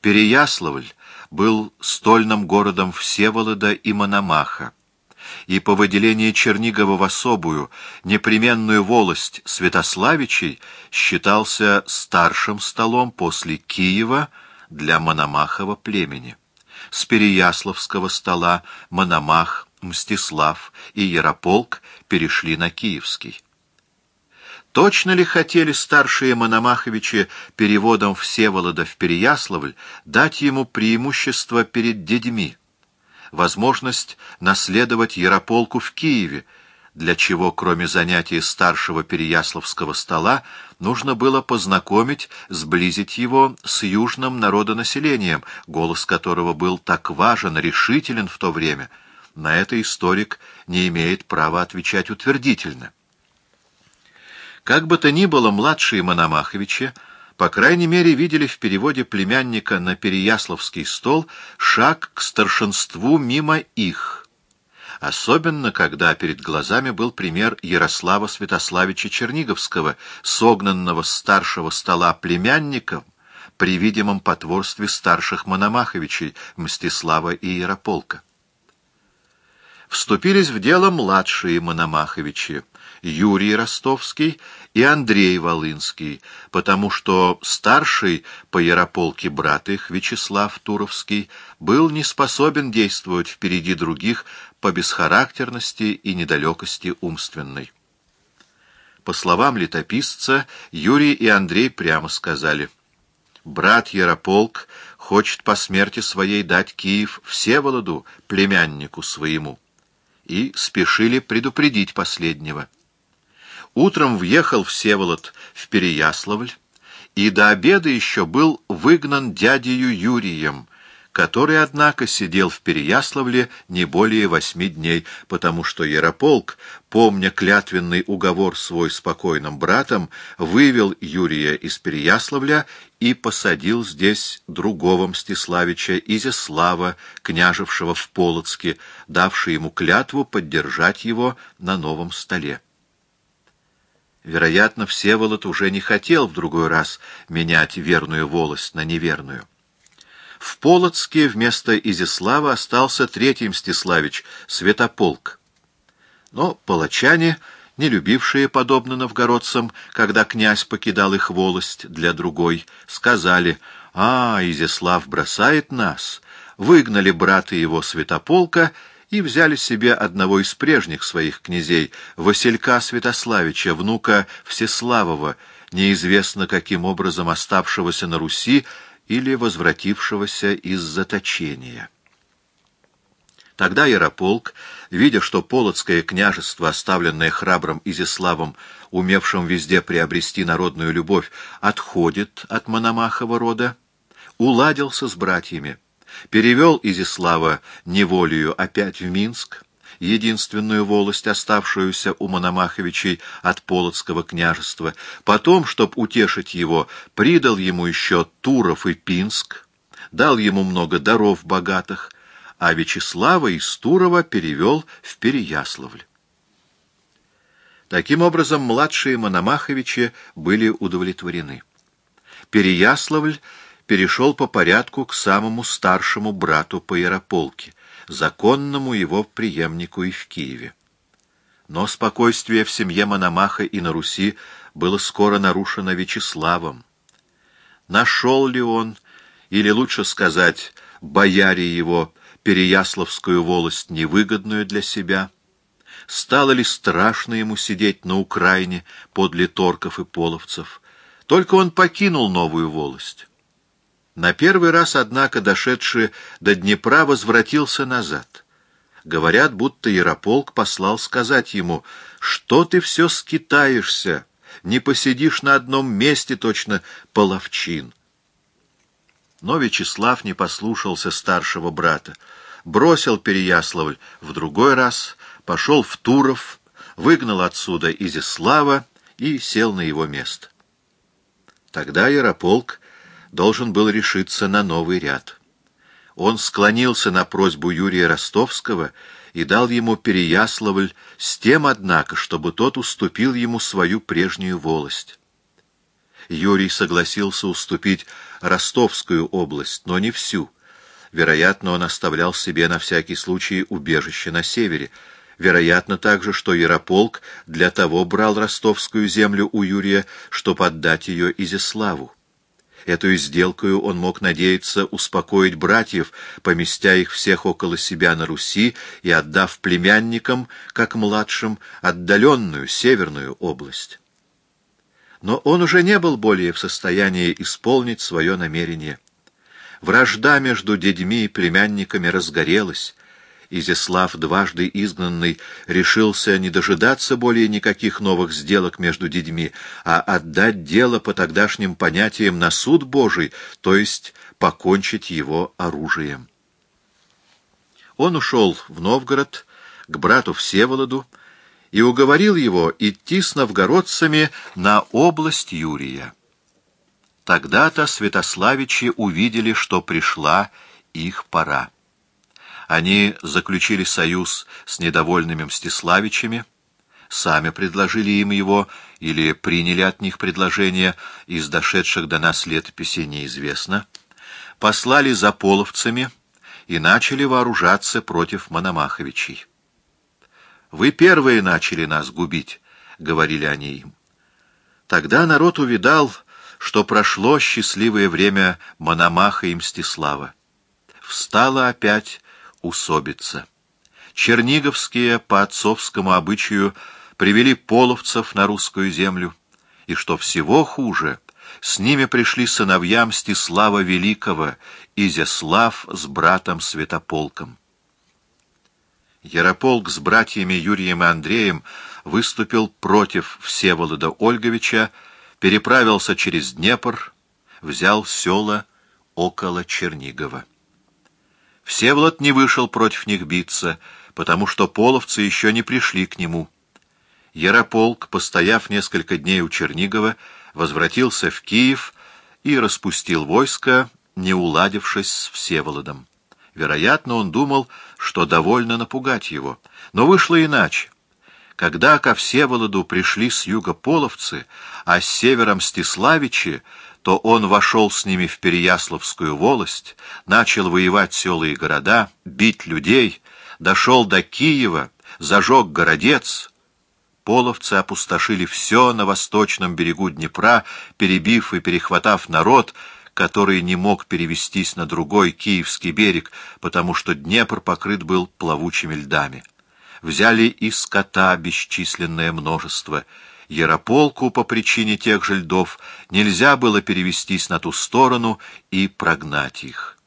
Переяславль был стольным городом Всеволода и Мономаха, и по выделению Чернигова в особую, непременную волость Святославичей считался старшим столом после Киева для Мономахова племени. С Переяславского стола Мономах, Мстислав и Ярополк перешли на Киевский. Точно ли хотели старшие Мономаховичи переводом Всеволода в Переяславль дать ему преимущество перед дедьми? Возможность наследовать Ярополку в Киеве, для чего, кроме занятий старшего Переяславского стола, нужно было познакомить, сблизить его с южным народонаселением, голос которого был так важен, решителен в то время. На это историк не имеет права отвечать утвердительно. Как бы то ни было, младшие Мономаховичи, по крайней мере, видели в переводе племянника на Переяславский стол шаг к старшинству мимо их, особенно когда перед глазами был пример Ярослава Святославича Черниговского, согнанного с старшего стола племянником при видимом потворстве старших Мономаховичей Мстислава и Ярополка. Вступились в дело младшие Мономаховичи, Юрий Ростовский и Андрей Волынский, потому что старший по Ярополке брат их, Вячеслав Туровский, был не способен действовать впереди других по бесхарактерности и недалекости умственной. По словам летописца, Юрий и Андрей прямо сказали, «Брат Ярополк хочет по смерти своей дать Киев Всеволоду, племяннику своему» и спешили предупредить последнего. Утром въехал Всеволод в Переяславль, и до обеда еще был выгнан дядею Юрием, который, однако, сидел в Переяславле не более восьми дней, потому что Ярополк, помня клятвенный уговор свой с покойным братом, вывел Юрия из Переяславля и посадил здесь другого Мстиславича, Изяслава, княжевшего в Полоцке, давший ему клятву поддержать его на новом столе. Вероятно, Всеволод уже не хотел в другой раз менять верную волость на неверную. В Полоцке вместо Изяслава остался третий Мстиславич, Святополк. Но палачане, не любившие, подобно новгородцам, когда князь покидал их волость для другой, сказали «А, Изяслав бросает нас», выгнали брата его Святополка и взяли себе одного из прежних своих князей, Василька Святославича, внука Всеславова, неизвестно каким образом оставшегося на Руси или возвратившегося из заточения. Тогда Ярополк, видя, что Полоцкое княжество, оставленное храбрым Изяславом, умевшим везде приобрести народную любовь, отходит от Мономахова рода, уладился с братьями, перевел Изислава неволею опять в Минск, единственную волость, оставшуюся у Мономаховичей от Полоцкого княжества. Потом, чтоб утешить его, придал ему еще Туров и Пинск, дал ему много даров богатых, а Вячеслава из Турова перевел в Переяславль. Таким образом, младшие Мономаховичи были удовлетворены. Переяславль перешел по порядку к самому старшему брату по Ярополке, законному его преемнику и в Киеве. Но спокойствие в семье Мономаха и на Руси было скоро нарушено Вячеславом. Нашел ли он, или лучше сказать, бояре его, Переяславскую волость невыгодную для себя? Стало ли страшно ему сидеть на Украине подле торков и половцев? Только он покинул новую волость. На первый раз, однако, дошедший до Днепра, возвратился назад. Говорят, будто Ярополк послал сказать ему, что ты все скитаешься, не посидишь на одном месте точно половчин. Но Вячеслав не послушался старшего брата, бросил Переяславль в другой раз, пошел в Туров, выгнал отсюда Изяслава и сел на его место. Тогда Ярополк должен был решиться на новый ряд. Он склонился на просьбу Юрия Ростовского и дал ему Переяславль с тем, однако, чтобы тот уступил ему свою прежнюю волость. Юрий согласился уступить Ростовскую область, но не всю. Вероятно, он оставлял себе на всякий случай убежище на севере. Вероятно также, что Ярополк для того брал ростовскую землю у Юрия, чтобы отдать ее Изяславу. Эту сделкою он мог надеяться успокоить братьев, поместя их всех около себя на Руси и отдав племянникам, как младшим, отдаленную северную область. Но он уже не был более в состоянии исполнить свое намерение. Вражда между детьми и племянниками разгорелась, Изяслав, дважды изгнанный, решился не дожидаться более никаких новых сделок между детьми, а отдать дело по тогдашним понятиям на суд Божий, то есть покончить его оружием. Он ушел в Новгород к брату Всеволоду и уговорил его идти с новгородцами на область Юрия. Тогда-то святославичи увидели, что пришла их пора. Они заключили союз с недовольными Мстиславичами, сами предложили им его или приняли от них предложение, из дошедших до нас летописей неизвестно, послали за половцами и начали вооружаться против Мономаховичей. «Вы первые начали нас губить», — говорили они им. Тогда народ увидал, что прошло счастливое время Мономаха и Мстислава. Встала опять усобица. Черниговские по отцовскому обычаю привели половцев на русскую землю, и, что всего хуже, с ними пришли сыновья Мстислава Великого, Изяслав с братом Святополком. Ярополк с братьями Юрием и Андреем выступил против Всеволода Ольговича, переправился через Днепр, взял села около Чернигова. Всеволод не вышел против них биться, потому что половцы еще не пришли к нему. Ярополк, постояв несколько дней у Чернигова, возвратился в Киев и распустил войско, не уладившись с Всеволодом. Вероятно, он думал, что довольно напугать его. Но вышло иначе. Когда ко Всеволоду пришли с юга половцы, а с севера Мстиславичи, то он вошел с ними в Переяславскую волость, начал воевать села и города, бить людей, дошел до Киева, зажег городец. Половцы опустошили все на восточном берегу Днепра, перебив и перехватав народ, который не мог перевестись на другой Киевский берег, потому что Днепр покрыт был плавучими льдами. Взяли и скота бесчисленное множество — Ярополку по причине тех же льдов нельзя было перевестись на ту сторону и прогнать их.